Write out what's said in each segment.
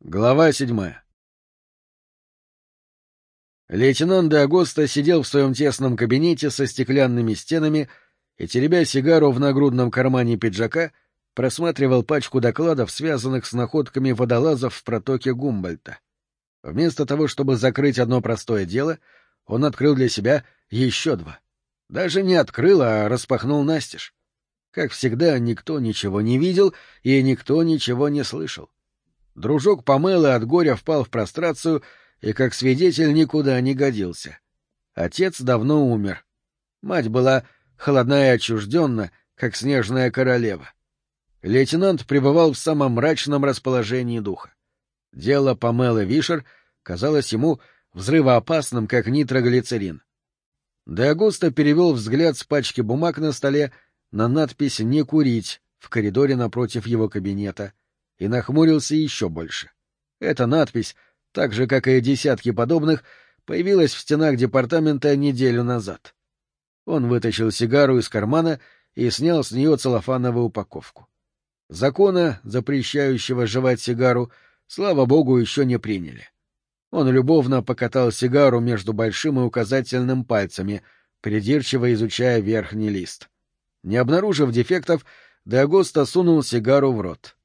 Глава седьмая Лейтенант де сидел в своем тесном кабинете со стеклянными стенами и, теребя сигару в нагрудном кармане пиджака, просматривал пачку докладов, связанных с находками водолазов в протоке Гумбольта. Вместо того, чтобы закрыть одно простое дело, он открыл для себя еще два. Даже не открыл, а распахнул настежь. Как всегда, никто ничего не видел и никто ничего не слышал. Дружок Памелы от горя впал в прострацию и, как свидетель, никуда не годился. Отец давно умер. Мать была холодна и отчужденна, как снежная королева. Лейтенант пребывал в самом мрачном расположении духа. Дело Памелы Вишер казалось ему взрывоопасным, как нитроглицерин. Де перевел взгляд с пачки бумаг на столе на надпись «Не курить» в коридоре напротив его кабинета — и нахмурился еще больше. Эта надпись, так же, как и десятки подобных, появилась в стенах департамента неделю назад. Он вытащил сигару из кармана и снял с нее целлофановую упаковку. Закона, запрещающего жевать сигару, слава богу, еще не приняли. Он любовно покатал сигару между большим и указательным пальцами, придирчиво изучая верхний лист. Не обнаружив дефектов, Деагоста сунул сигару в рот.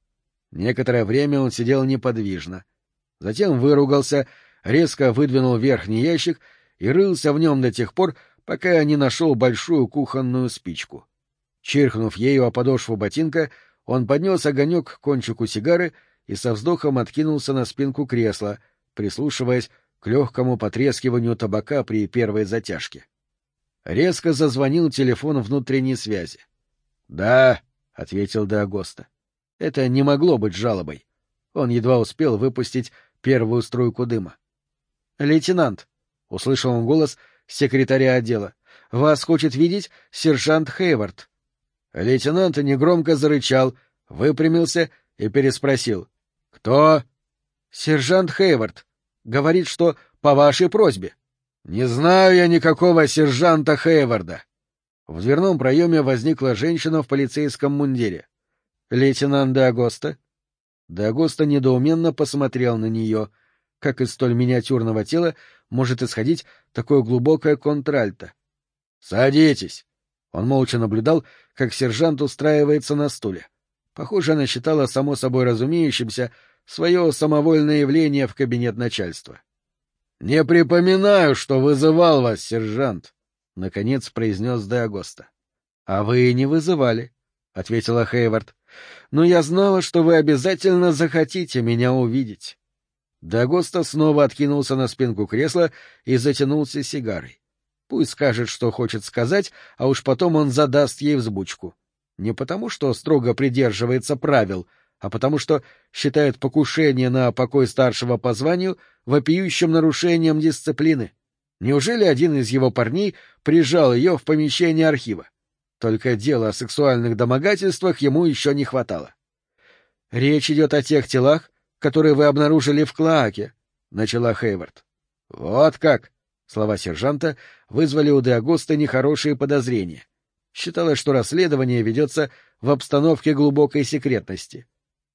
Некоторое время он сидел неподвижно. Затем выругался, резко выдвинул верхний ящик и рылся в нем до тех пор, пока не нашел большую кухонную спичку. Чиркнув ею о подошву ботинка, он поднес огонек к кончику сигары и со вздохом откинулся на спинку кресла, прислушиваясь к легкому потрескиванию табака при первой затяжке. Резко зазвонил телефон внутренней связи. — Да, — ответил Деагоста. Это не могло быть жалобой. Он едва успел выпустить первую струйку дыма. — Лейтенант, — услышал он голос секретаря отдела, — вас хочет видеть сержант Хейвард. Лейтенант негромко зарычал, выпрямился и переспросил. — Кто? — Сержант Хейвард. Говорит, что по вашей просьбе. — Не знаю я никакого сержанта Хейварда. В дверном проеме возникла женщина в полицейском мундире. Лейтенант де Агоста? Де Агоста недоуменно посмотрел на нее. Как из столь миниатюрного тела может исходить такое глубокое контральто? — Садитесь! Он молча наблюдал, как сержант устраивается на стуле. Похоже, она считала само собой разумеющимся свое самовольное явление в кабинет начальства. — Не припоминаю, что вызывал вас, сержант, — наконец произнес Де Агоста. — А вы не вызывали, — ответила Хейвард но я знала, что вы обязательно захотите меня увидеть. Дагоста снова откинулся на спинку кресла и затянулся сигарой. Пусть скажет, что хочет сказать, а уж потом он задаст ей взбучку. Не потому, что строго придерживается правил, а потому что считает покушение на покой старшего по званию вопиющим нарушением дисциплины. Неужели один из его парней прижал ее в помещение архива? Только дела о сексуальных домогательствах ему еще не хватало. — Речь идет о тех телах, которые вы обнаружили в Клоаке, — начала Хейвард. — Вот как! Слова сержанта вызвали у Деагоста нехорошие подозрения. Считалось, что расследование ведется в обстановке глубокой секретности.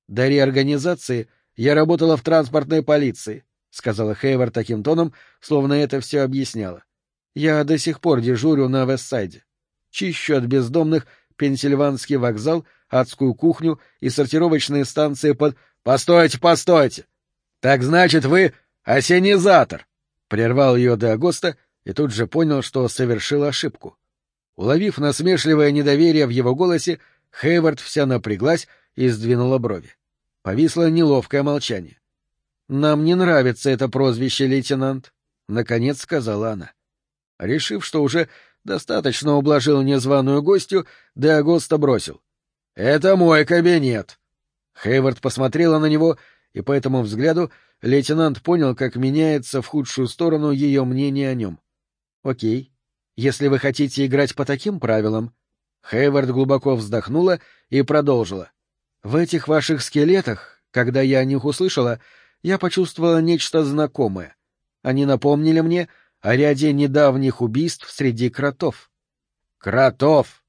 До реорганизации я работала в транспортной полиции, — сказала Хейвард таким тоном, словно это все объясняло. Я до сих пор дежурю на Вестсайде чищу от бездомных Пенсильванский вокзал, адскую кухню и сортировочные станции под... — Постойте, постойте! Так значит, вы осенизатор! — прервал ее до Агоста и тут же понял, что совершил ошибку. Уловив насмешливое недоверие в его голосе, Хейвард вся напряглась и сдвинула брови. Повисло неловкое молчание. — Нам не нравится это прозвище, лейтенант, — наконец сказала она. Решив, что уже достаточно ублажил незваную гостью, де Агоста бросил. — Это мой кабинет. Хейвард посмотрела на него, и по этому взгляду лейтенант понял, как меняется в худшую сторону ее мнение о нем. — Окей. Если вы хотите играть по таким правилам... Хейвард глубоко вздохнула и продолжила. — В этих ваших скелетах, когда я о них услышала, я почувствовала нечто знакомое. Они напомнили мне о ряде недавних убийств среди кротов. Кротов!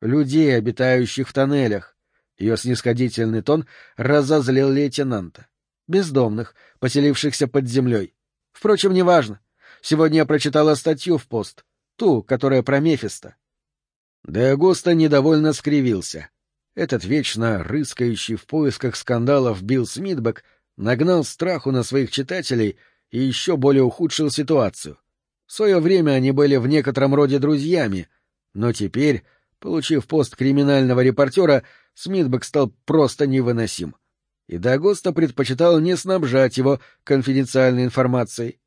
Людей, обитающих в тоннелях. Ее снисходительный тон разозлил лейтенанта. Бездомных, поселившихся под землей. Впрочем, неважно. Сегодня я прочитала статью в пост. Ту, которая про Мефиста. Де Агоста недовольно скривился. Этот вечно рыскающий в поисках скандалов Билл Смитбек нагнал страху на своих читателей и еще более ухудшил ситуацию. В свое время они были в некотором роде друзьями, но теперь, получив пост криминального репортера, Смитбек стал просто невыносим. И Дагоста предпочитал не снабжать его конфиденциальной информацией.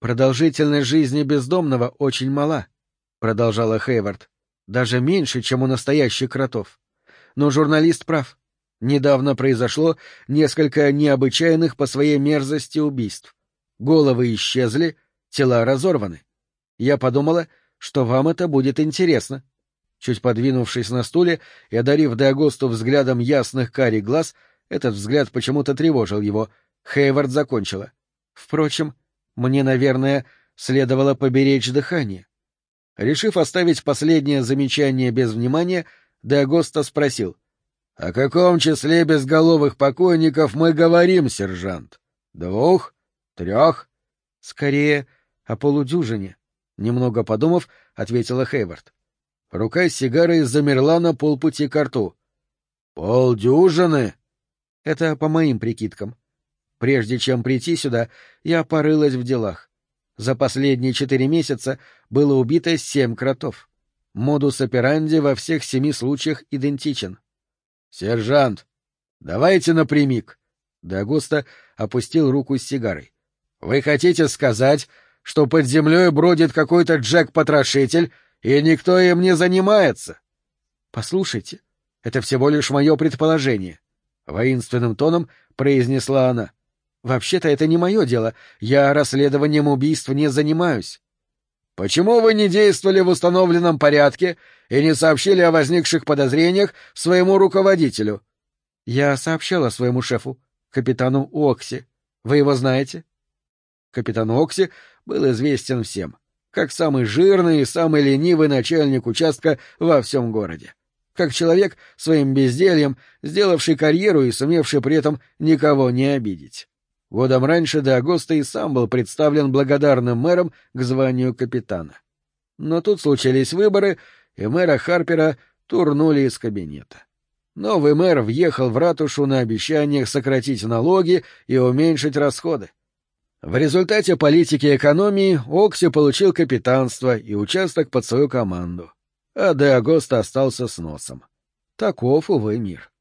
«Продолжительность жизни бездомного очень мала», — продолжала Хейвард. «Даже меньше, чем у настоящих кротов. Но журналист прав. Недавно произошло несколько необычайных по своей мерзости убийств. Головы исчезли, тела разорваны. Я подумала, что вам это будет интересно. Чуть подвинувшись на стуле и одарив Деагосту взглядом ясных карий глаз, этот взгляд почему-то тревожил его, Хейвард закончила. Впрочем, мне, наверное, следовало поберечь дыхание. Решив оставить последнее замечание без внимания, Деагоста спросил. — О каком числе безголовых покойников мы говорим, сержант? Двух? Трех? — Скорее, о полудюжине. Немного подумав, ответила Хейвард. Рука с сигарой замерла на полпути к рту. — Полдюжины? — Это по моим прикидкам. Прежде чем прийти сюда, я порылась в делах. За последние четыре месяца было убито семь кротов. Модус операнди во всех семи случаях идентичен. — Сержант, давайте напрямик. Дагуста опустил руку с сигарой. — Вы хотите сказать, что под землей бродит какой-то Джек-потрошитель, и никто им не занимается? — Послушайте, это всего лишь мое предположение. — воинственным тоном произнесла она. — Вообще-то это не мое дело. Я расследованием убийств не занимаюсь. Почему вы не действовали в установленном порядке и не сообщили о возникших подозрениях своему руководителю? Я сообщала своему шефу, капитану Окси. Вы его знаете? Капитан Окси был известен всем, как самый жирный и самый ленивый начальник участка во всем городе. Как человек своим бездельем, сделавший карьеру и сумевший при этом никого не обидеть. Годом раньше до Агоста и сам был представлен благодарным мэром к званию капитана. Но тут случились выборы, и мэра Харпера турнули из кабинета. Новый мэр въехал в ратушу на обещаниях сократить налоги и уменьшить расходы. В результате политики экономии Окси получил капитанство и участок под свою команду, а Де Агоста остался с носом. Таков, увы, мир.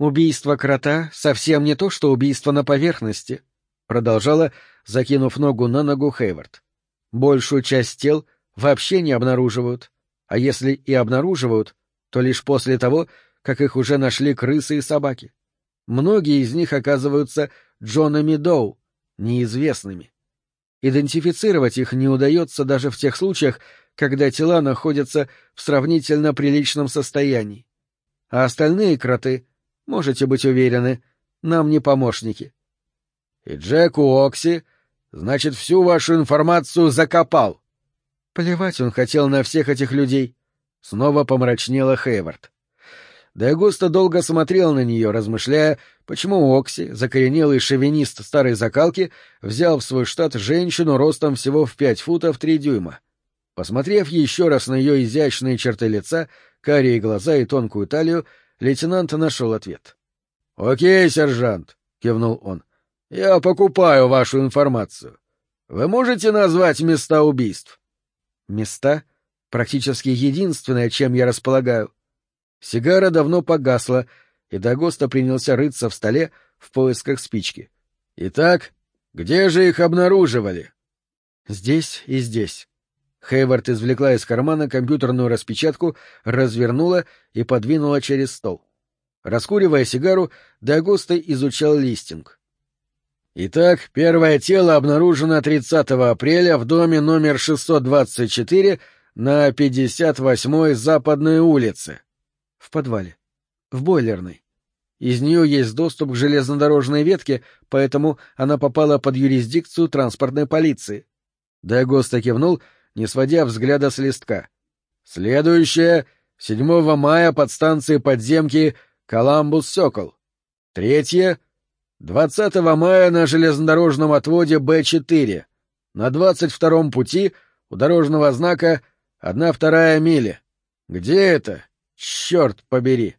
«Убийство крота совсем не то, что убийство на поверхности», — продолжала, закинув ногу на ногу Хейвард. «Большую часть тел вообще не обнаруживают, а если и обнаруживают, то лишь после того, как их уже нашли крысы и собаки. Многие из них оказываются Джонами Доу, неизвестными. Идентифицировать их не удается даже в тех случаях, когда тела находятся в сравнительно приличном состоянии. А остальные кроты Можете быть уверены, нам не помощники. И Джек Уокси, значит, всю вашу информацию закопал. Плевать он хотел на всех этих людей. Снова помрачнела Хейвард. Дагуста долго смотрел на нее, размышляя, почему Окси, закоренелый шовинист старой закалки, взял в свой штат женщину ростом всего в пять футов три дюйма. Посмотрев еще раз на ее изящные черты лица, карие глаза и тонкую талию, Лейтенант нашел ответ. — Окей, сержант, — кивнул он. — Я покупаю вашу информацию. Вы можете назвать места убийств? — Места? Практически единственное, чем я располагаю. Сигара давно погасла, и Дагоста принялся рыться в столе в поисках спички. — Итак, где же их обнаруживали? — Здесь и здесь. Хейвард извлекла из кармана компьютерную распечатку, развернула и подвинула через стол. Раскуривая сигару, Дагоста изучал листинг. Итак, первое тело обнаружено 30 апреля в доме номер 624 на 58-й Западной улице. В подвале. В бойлерной. Из нее есть доступ к железнодорожной ветке, поэтому она попала под юрисдикцию транспортной полиции. Дагоста кивнул — не сводя взгляда с листка. Следующее — 7 мая под станцией подземки Коламбус-Сокол. Третье — 20 мая на железнодорожном отводе Б-4. На 22-м пути у дорожного знака одна вторая мили. Где это? Черт побери!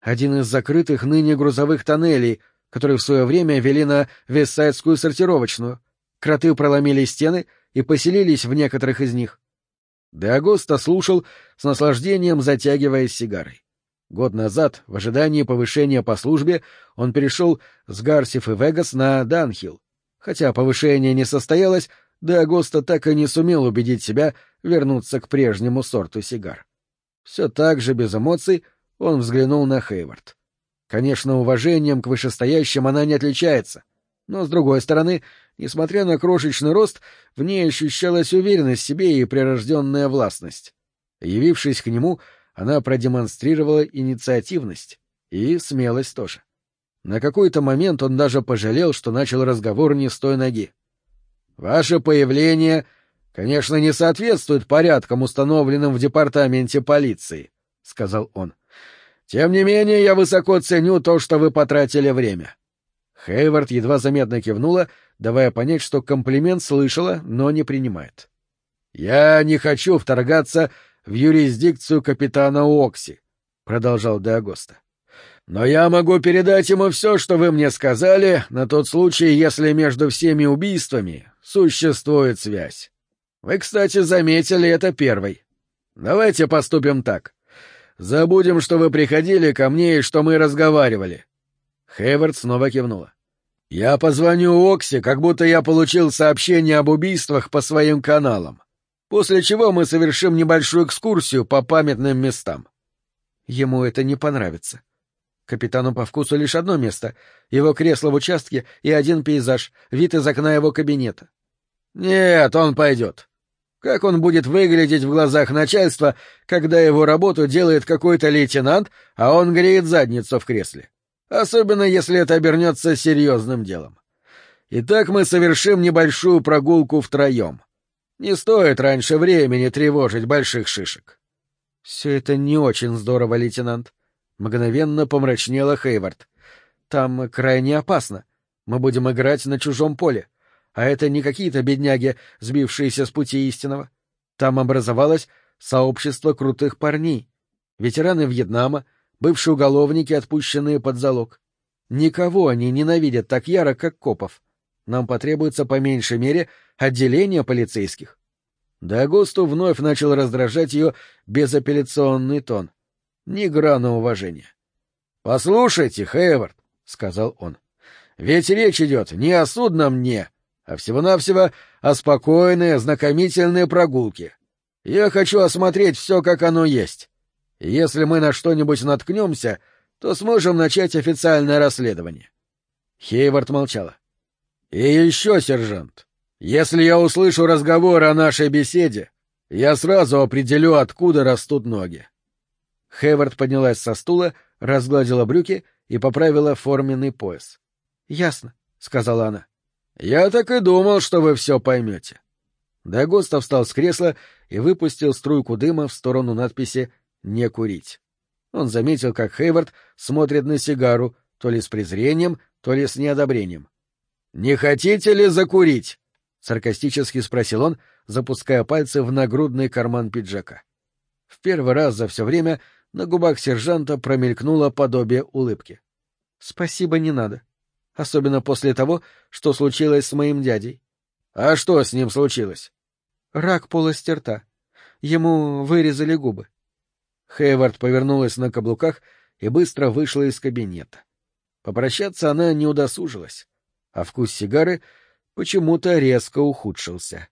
Один из закрытых ныне грузовых тоннелей, которые в свое время вели на Вестсайдскую сортировочную. Кроты проломили стены и поселились в некоторых из них. Деагоста слушал с наслаждением, затягиваясь сигарой. Год назад, в ожидании повышения по службе, он перешел с Гарсив и Вегас на Данхилл. Хотя повышение не состоялось, Деагоста так и не сумел убедить себя вернуться к прежнему сорту сигар. Все так же, без эмоций, он взглянул на Хейвард. Конечно, уважением к вышестоящим она не отличается, но, с другой стороны, несмотря на крошечный рост, в ней ощущалась уверенность в себе и прирожденная властность. Явившись к нему, она продемонстрировала инициативность и смелость тоже. На какой-то момент он даже пожалел, что начал разговор не с той ноги. «Ваше появление, конечно, не соответствует порядкам, установленным в департаменте полиции», — сказал он. «Тем не менее, я высоко ценю то, что вы потратили время. Хейвард едва заметно кивнула, давая понять, что комплимент слышала, но не принимает. «Я не хочу вторгаться в юрисдикцию капитана Окси», — продолжал Деагоста. «Но я могу передать ему все, что вы мне сказали, на тот случай, если между всеми убийствами существует связь. Вы, кстати, заметили это первой. Давайте поступим так. Забудем, что вы приходили ко мне и что мы разговаривали. Хейвард снова кивнула. «Я позвоню Окси, как будто я получил сообщение об убийствах по своим каналам, после чего мы совершим небольшую экскурсию по памятным местам». Ему это не понравится. Капитану по вкусу лишь одно место — его кресло в участке и один пейзаж, вид из окна его кабинета. «Нет, он пойдет. Как он будет выглядеть в глазах начальства, когда его работу делает какой-то лейтенант, а он греет задницу в кресле? особенно если это обернется серьезным делом. Итак, мы совершим небольшую прогулку втроем. Не стоит раньше времени тревожить больших шишек. — Все это не очень здорово, лейтенант. Мгновенно помрачнела Хейвард. — Там крайне опасно. Мы будем играть на чужом поле. А это не какие-то бедняги, сбившиеся с пути истинного. Там образовалось сообщество крутых парней. Ветераны Вьетнама, бывшие уголовники, отпущенные под залог. Никого они ненавидят так яро, как копов. Нам потребуется по меньшей мере отделение полицейских. Дагусту вновь начал раздражать ее безапелляционный тон. Ни грана уважения. — Послушайте, Хейвард, — сказал он, — ведь речь идет не о судном «не», а всего-навсего о спокойной, ознакомительной прогулке. Я хочу осмотреть все, как оно есть. Если мы на что-нибудь наткнемся, то сможем начать официальное расследование. Хейвард молчала. — И еще, сержант, если я услышу разговор о нашей беседе, я сразу определю, откуда растут ноги. Хейвард поднялась со стула, разгладила брюки и поправила форменный пояс. — Ясно, — сказала она. — Я так и думал, что вы все поймете. Дагоста встал с кресла и выпустил струйку дыма в сторону надписи не курить. Он заметил, как Хейвард смотрит на сигару, то ли с презрением, то ли с неодобрением. «Не хотите ли закурить?» — саркастически спросил он, запуская пальцы в нагрудный карман пиджака. В первый раз за все время на губах сержанта промелькнуло подобие улыбки. — Спасибо, не надо. Особенно после того, что случилось с моим дядей. — А что с ним случилось? — Рак полости рта. Ему вырезали губы. Хейвард повернулась на каблуках и быстро вышла из кабинета. Попрощаться она не удосужилась, а вкус сигары почему-то резко ухудшился.